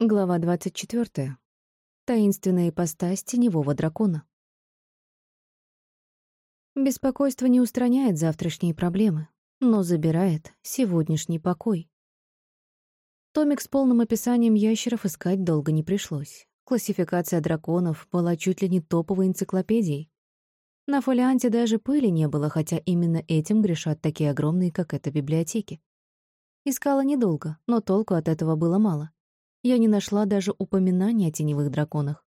Глава 24. Таинственная ипостась теневого дракона. Беспокойство не устраняет завтрашние проблемы, но забирает сегодняшний покой. Томик с полным описанием ящеров искать долго не пришлось. Классификация драконов была чуть ли не топовой энциклопедией. На фолианте даже пыли не было, хотя именно этим грешат такие огромные, как эта библиотеки. Искала недолго, но толку от этого было мало я не нашла даже упоминания о теневых драконах.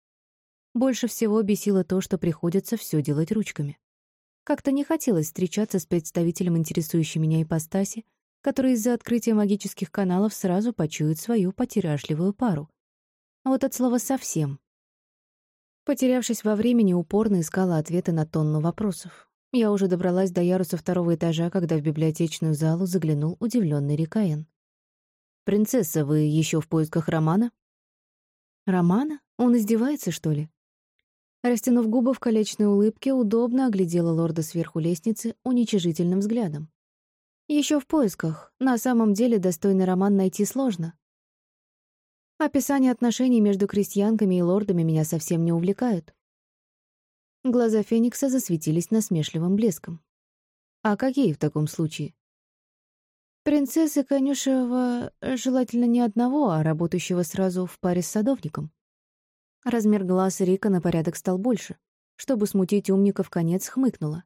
Больше всего бесило то, что приходится все делать ручками. Как-то не хотелось встречаться с представителем интересующей меня ипостаси, который из-за открытия магических каналов сразу почует свою потеряшливую пару. А вот от слова «совсем». Потерявшись во времени, упорно искала ответы на тонну вопросов. Я уже добралась до яруса второго этажа, когда в библиотечную залу заглянул удивленный Рикаен. «Принцесса, вы еще в поисках Романа?» «Романа? Он издевается, что ли?» Растянув губы в колечной улыбке, удобно оглядела лорда сверху лестницы уничижительным взглядом. Еще в поисках. На самом деле достойный роман найти сложно. Описание отношений между крестьянками и лордами меня совсем не увлекают. Глаза Феникса засветились насмешливым блеском. «А какие в таком случае?» Принцессы конюшева желательно не одного, а работающего сразу в паре с садовником. Размер глаз Рика на порядок стал больше. Чтобы смутить умника, в конец хмыкнула.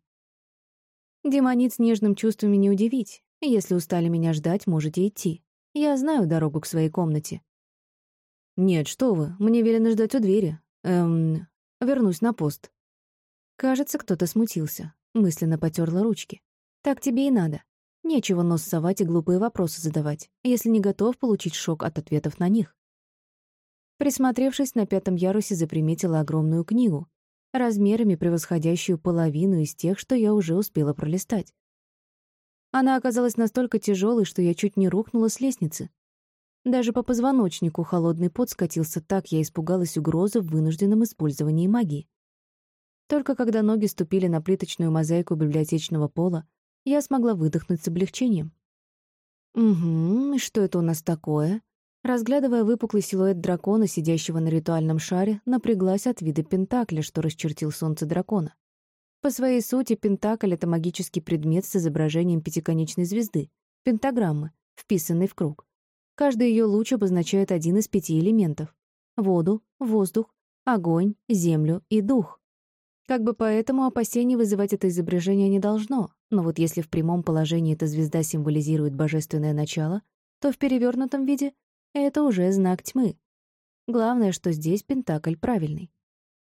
Демонит с нежным чувствами не удивить. Если устали меня ждать, можете идти. Я знаю дорогу к своей комнате. Нет, что вы, мне велено ждать у двери. Эм, вернусь на пост. Кажется, кто-то смутился. Мысленно потерла ручки. Так тебе и надо. Нечего нос совать и глупые вопросы задавать, если не готов получить шок от ответов на них. Присмотревшись, на пятом ярусе заприметила огромную книгу, размерами превосходящую половину из тех, что я уже успела пролистать. Она оказалась настолько тяжелой, что я чуть не рухнула с лестницы. Даже по позвоночнику холодный пот скатился так, я испугалась угрозы в вынужденном использовании магии. Только когда ноги ступили на плиточную мозаику библиотечного пола, я смогла выдохнуть с облегчением. «Угу, и что это у нас такое?» Разглядывая выпуклый силуэт дракона, сидящего на ритуальном шаре, напряглась от вида пентакля, что расчертил солнце дракона. По своей сути, пентакль — это магический предмет с изображением пятиконечной звезды, пентаграммы, вписанной в круг. Каждый ее луч обозначает один из пяти элементов — воду, воздух, огонь, землю и дух. Как бы поэтому опасений вызывать это изображение не должно, но вот если в прямом положении эта звезда символизирует божественное начало, то в перевернутом виде это уже знак тьмы. Главное, что здесь пентакль правильный.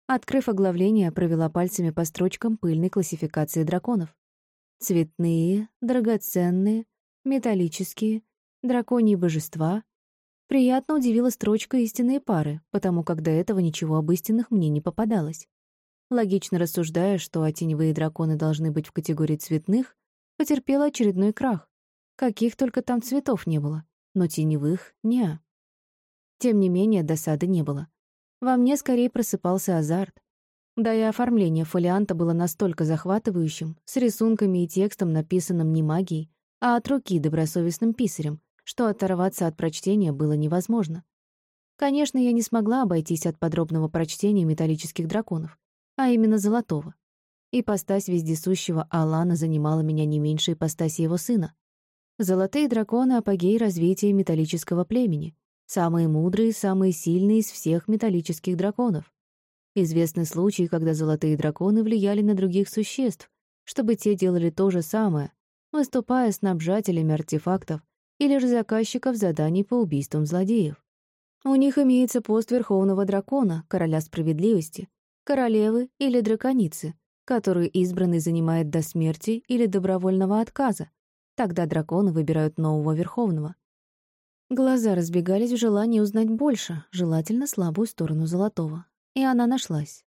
Открыв оглавление, провела пальцами по строчкам пыльной классификации драконов. Цветные, драгоценные, металлические, драконьи божества. Приятно удивила строчка истинные пары, потому как до этого ничего об истинных мне не попадалось. Логично рассуждая, что теневые драконы должны быть в категории цветных, потерпела очередной крах. Каких только там цветов не было, но теневых — не. Тем не менее, досады не было. Во мне скорее просыпался азарт. Да и оформление фолианта было настолько захватывающим, с рисунками и текстом, написанным не магией, а от руки добросовестным писарем, что оторваться от прочтения было невозможно. Конечно, я не смогла обойтись от подробного прочтения металлических драконов а именно золотого. Ипостась вездесущего Алана занимала меня не меньше ипостаси его сына. Золотые драконы — апогей развития металлического племени, самые мудрые, самые сильные из всех металлических драконов. Известны случаи, когда золотые драконы влияли на других существ, чтобы те делали то же самое, выступая снабжателями артефактов или же заказчиков заданий по убийствам злодеев. У них имеется пост Верховного Дракона, Короля Справедливости, королевы или драконицы, которую избранный занимает до смерти или добровольного отказа. Тогда драконы выбирают нового верховного. Глаза разбегались в желании узнать больше, желательно слабую сторону Золотого. И она нашлась.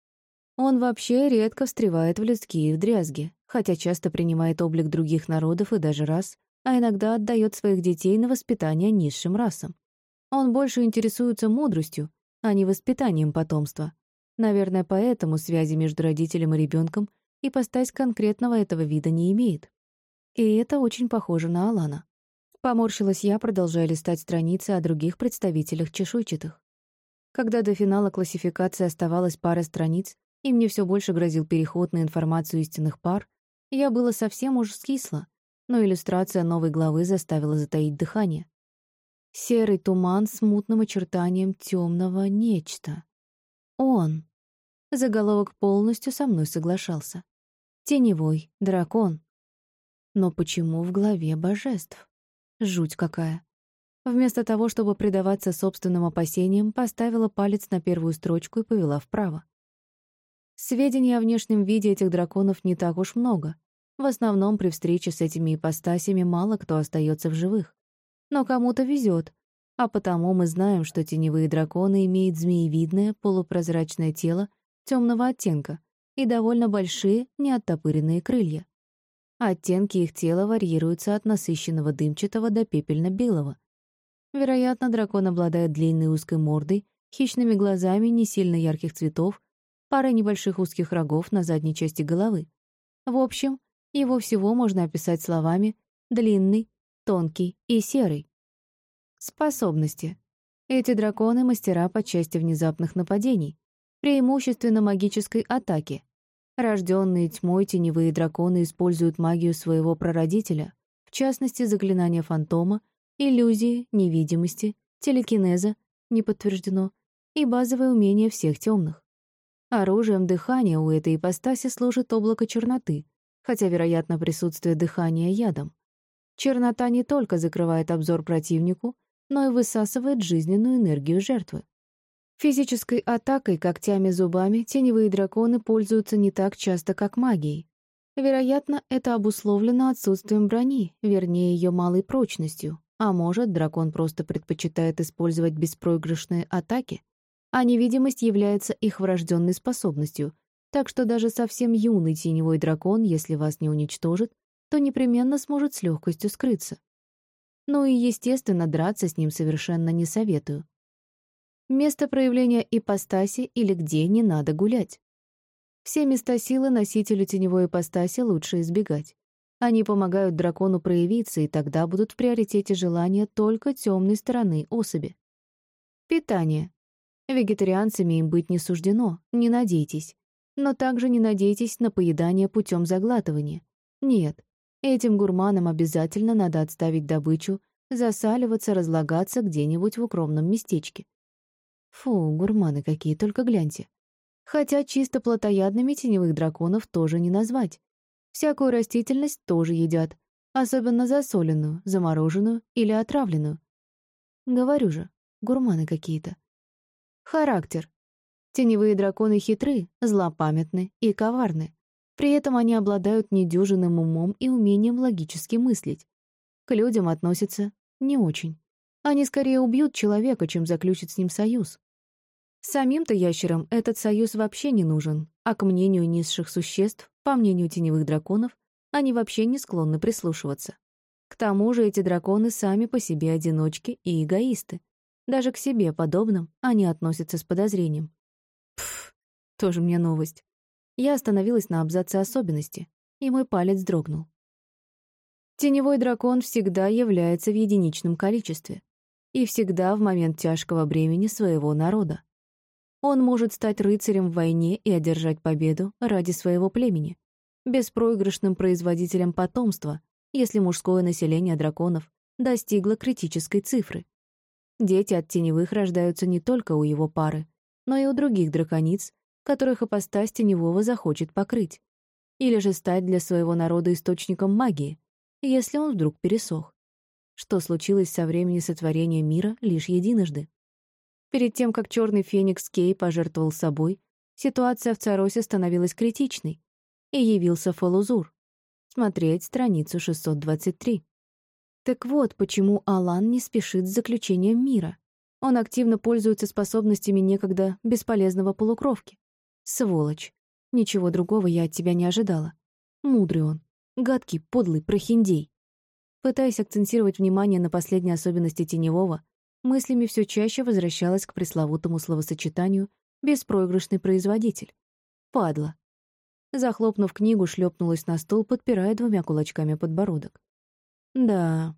Он вообще редко встревает в людские дрязги, хотя часто принимает облик других народов и даже рас, а иногда отдает своих детей на воспитание низшим расам. Он больше интересуется мудростью, а не воспитанием потомства. Наверное, поэтому связи между родителем и ребенком ипостась конкретного этого вида не имеет. И это очень похоже на Алана. Поморщилась я, продолжая листать страницы о других представителях чешуйчатых. Когда до финала классификации оставалась пара страниц, и мне все больше грозил переход на информацию истинных пар, я было совсем уж скисла, но иллюстрация новой главы заставила затаить дыхание. Серый туман с мутным очертанием темного нечто. Он. Заголовок полностью со мной соглашался. Теневой дракон. Но почему в главе божеств? Жуть какая. Вместо того, чтобы предаваться собственным опасениям, поставила палец на первую строчку и повела вправо. Сведений о внешнем виде этих драконов не так уж много. В основном при встрече с этими ипостасями мало кто остается в живых. Но кому-то везет, а потому мы знаем, что теневые драконы имеют змеевидное полупрозрачное тело темного оттенка и довольно большие неоттопыренные крылья. Оттенки их тела варьируются от насыщенного дымчатого до пепельно-белого. Вероятно, дракон обладает длинной узкой мордой, хищными глазами не сильно ярких цветов, парой небольших узких рогов на задней части головы. В общем, его всего можно описать словами «длинный», «тонкий» и «серый». Способности. Эти драконы — мастера по части внезапных нападений, преимущественно магической атаки, Рожденные тьмой теневые драконы используют магию своего прародителя, в частности, заклинания фантома, иллюзии, невидимости, телекинеза, не подтверждено, и базовое умение всех темных. Оружием дыхания у этой ипостаси служит облако черноты, хотя, вероятно, присутствие дыхания ядом. Чернота не только закрывает обзор противнику, но и высасывает жизненную энергию жертвы. Физической атакой, когтями, зубами теневые драконы пользуются не так часто, как магией. Вероятно, это обусловлено отсутствием брони, вернее, ее малой прочностью. А может, дракон просто предпочитает использовать беспроигрышные атаки, а невидимость является их врожденной способностью, так что даже совсем юный теневой дракон, если вас не уничтожит, то непременно сможет с легкостью скрыться. Ну и, естественно, драться с ним совершенно не советую. Место проявления ипостаси или где не надо гулять. Все места силы носителю теневой ипостаси лучше избегать. Они помогают дракону проявиться, и тогда будут в приоритете желания только темной стороны особи. Питание. Вегетарианцами им быть не суждено, не надейтесь. Но также не надейтесь на поедание путем заглатывания. Нет, этим гурманам обязательно надо отставить добычу, засаливаться, разлагаться где-нибудь в укромном местечке. Фу, гурманы какие, только гляньте. Хотя чисто плотоядными теневых драконов тоже не назвать. Всякую растительность тоже едят, особенно засоленную, замороженную или отравленную. Говорю же, гурманы какие-то. Характер. Теневые драконы хитры, злопамятны и коварны. При этом они обладают недюжинным умом и умением логически мыслить. К людям относятся не очень. Они скорее убьют человека, чем заключат с ним союз. Самим-то ящерам этот союз вообще не нужен, а к мнению низших существ, по мнению теневых драконов, они вообще не склонны прислушиваться. К тому же эти драконы сами по себе одиночки и эгоисты. Даже к себе подобным они относятся с подозрением. Пф, тоже мне новость. Я остановилась на абзаце особенности, и мой палец дрогнул. Теневой дракон всегда является в единичном количестве и всегда в момент тяжкого бремени своего народа. Он может стать рыцарем в войне и одержать победу ради своего племени, беспроигрышным производителем потомства, если мужское население драконов достигло критической цифры. Дети от теневых рождаются не только у его пары, но и у других дракониц, которых ипостась теневого захочет покрыть. Или же стать для своего народа источником магии, если он вдруг пересох. Что случилось со времени сотворения мира лишь единожды. Перед тем, как черный феникс Кей пожертвовал собой, ситуация в Царосе становилась критичной, и явился Фалузур. Смотреть страницу 623. Так вот, почему Алан не спешит с заключением мира. Он активно пользуется способностями некогда бесполезного полукровки. Сволочь. Ничего другого я от тебя не ожидала. Мудрый он. Гадкий, подлый, прохиндей. Пытаясь акцентировать внимание на последней особенности Теневого, мыслями все чаще возвращалась к пресловутому словосочетанию «беспроигрышный производитель». Падла. Захлопнув книгу, шлепнулась на стол, подпирая двумя кулачками подбородок. Да,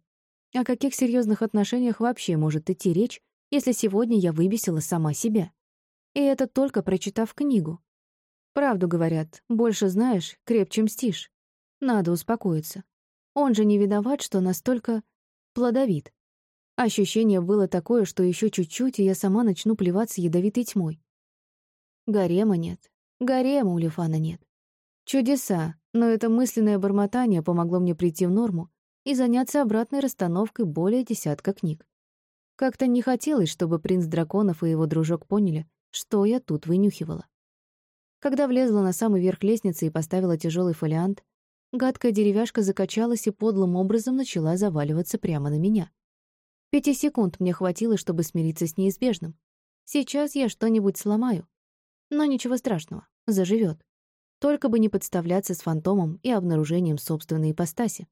О каких серьезных отношениях вообще может идти речь, если сегодня я выбесила сама себя? И это только прочитав книгу. Правду говорят, больше знаешь, крепче мстишь. Надо успокоиться. Он же не виноват, что настолько плодовит. Ощущение было такое, что еще чуть-чуть, и я сама начну плеваться ядовитой тьмой. Гарема нет. Гарема у Лифана нет. Чудеса, но это мысленное бормотание помогло мне прийти в норму и заняться обратной расстановкой более десятка книг. Как-то не хотелось, чтобы принц драконов и его дружок поняли, что я тут вынюхивала. Когда влезла на самый верх лестницы и поставила тяжелый фолиант, гадкая деревяшка закачалась и подлым образом начала заваливаться прямо на меня. Пяти секунд мне хватило, чтобы смириться с неизбежным. Сейчас я что-нибудь сломаю. Но ничего страшного, заживет. Только бы не подставляться с фантомом и обнаружением собственной ипостаси.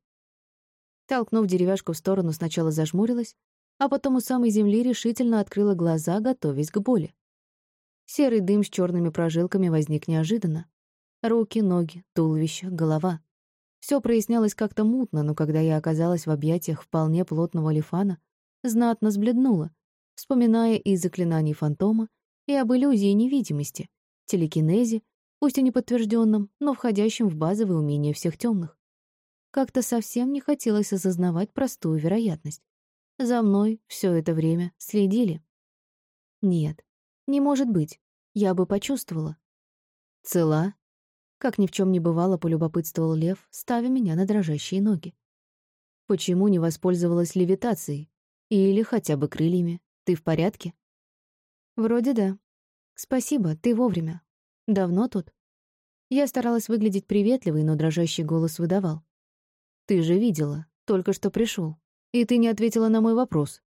Толкнув деревяшку в сторону, сначала зажмурилась, а потом у самой земли решительно открыла глаза, готовясь к боли. Серый дым с черными прожилками возник неожиданно. Руки, ноги, туловище, голова. Все прояснялось как-то мутно, но когда я оказалась в объятиях вполне плотного лифана, знатно сбледнула, вспоминая и заклинаний фантома, и об иллюзии невидимости, телекинезе, пусть и неподтвержденном, но входящем в базовые умения всех темных. Как-то совсем не хотелось осознавать простую вероятность. За мной все это время следили. Нет, не может быть. Я бы почувствовала. Цела? Как ни в чем не бывало, полюбопытствовал Лев, ставя меня на дрожащие ноги. Почему не воспользовалась левитацией? Или хотя бы крыльями? Ты в порядке? Вроде да. Спасибо, ты вовремя. Давно тут? Я старалась выглядеть приветливой, но дрожащий голос выдавал. Ты же видела, только что пришел, и ты не ответила на мой вопрос.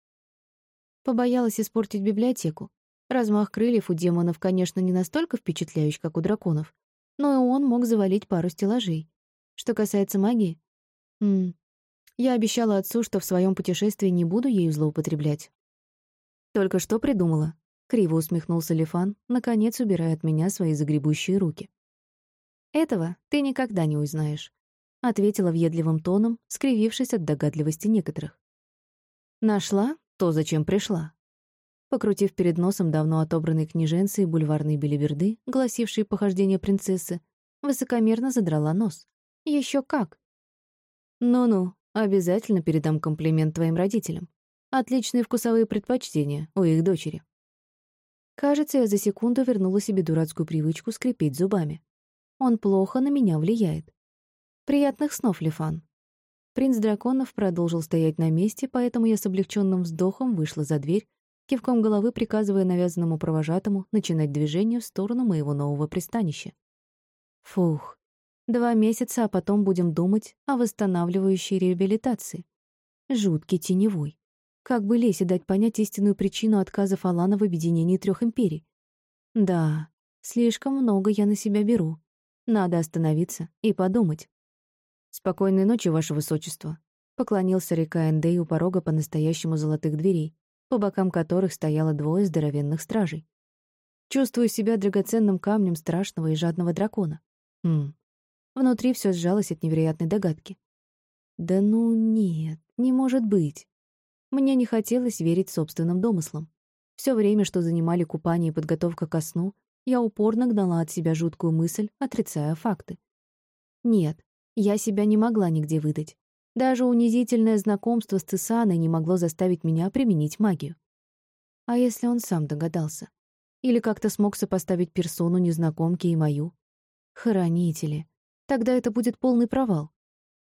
Побоялась испортить библиотеку. Размах крыльев у демонов, конечно, не настолько впечатляющий, как у драконов, но и он мог завалить пару стеллажей. Что касается магии... М я обещала отцу, что в своем путешествии не буду ею злоупотреблять. Только что придумала. Криво усмехнулся Лифан, наконец убирая от меня свои загребущие руки. «Этого ты никогда не узнаешь», — ответила въедливым тоном, скривившись от догадливости некоторых. «Нашла то, зачем пришла. Покрутив перед носом давно отобранные княженцы и бульварные белиберды, гласившие похождения принцессы, высокомерно задрала нос. Еще как! Ну-ну, обязательно передам комплимент твоим родителям. Отличные вкусовые предпочтения у их дочери. Кажется, я за секунду вернула себе дурацкую привычку скрипеть зубами. Он плохо на меня влияет. Приятных снов, Лифан. Принц драконов продолжил стоять на месте, поэтому я с облегченным вздохом вышла за дверь кивком головы приказывая навязанному провожатому начинать движение в сторону моего нового пристанища. Фух, два месяца, а потом будем думать о восстанавливающей реабилитации. Жуткий теневой. Как бы Лесе дать понять истинную причину отказа Алана в объединении трех империй? Да, слишком много я на себя беру. Надо остановиться и подумать. «Спокойной ночи, Ваше Высочество», — поклонился река Эндей у порога по-настоящему золотых дверей, по бокам которых стояло двое здоровенных стражей. Чувствую себя драгоценным камнем страшного и жадного дракона. Хм. Внутри все сжалось от невероятной догадки. Да ну нет, не может быть. Мне не хотелось верить собственным домыслам. Все время, что занимали купание и подготовка ко сну, я упорно гнала от себя жуткую мысль, отрицая факты. Нет, я себя не могла нигде выдать. Даже унизительное знакомство с Цесаной не могло заставить меня применить магию. А если он сам догадался? Или как-то смог сопоставить персону незнакомки и мою? Хранители. Тогда это будет полный провал.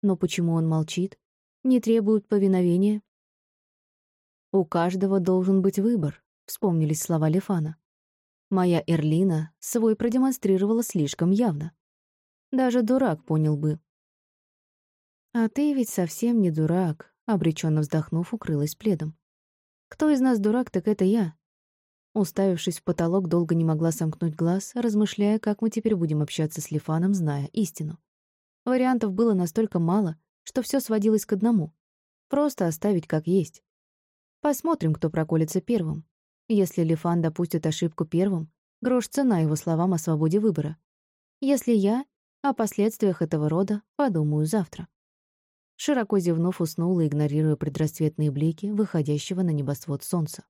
Но почему он молчит? Не требует повиновения? «У каждого должен быть выбор», — вспомнились слова Лефана. Моя Эрлина свой продемонстрировала слишком явно. Даже дурак понял бы, «А ты ведь совсем не дурак», — обреченно вздохнув, укрылась пледом. «Кто из нас дурак, так это я». Уставившись в потолок, долго не могла сомкнуть глаз, размышляя, как мы теперь будем общаться с Лифаном, зная истину. Вариантов было настолько мало, что все сводилось к одному. Просто оставить как есть. Посмотрим, кто проколется первым. Если Лифан допустит ошибку первым, грош цена его словам о свободе выбора. Если я, о последствиях этого рода, подумаю завтра. Широко зевнув, уснула, игнорируя предрассветные блики выходящего на небосвод солнца.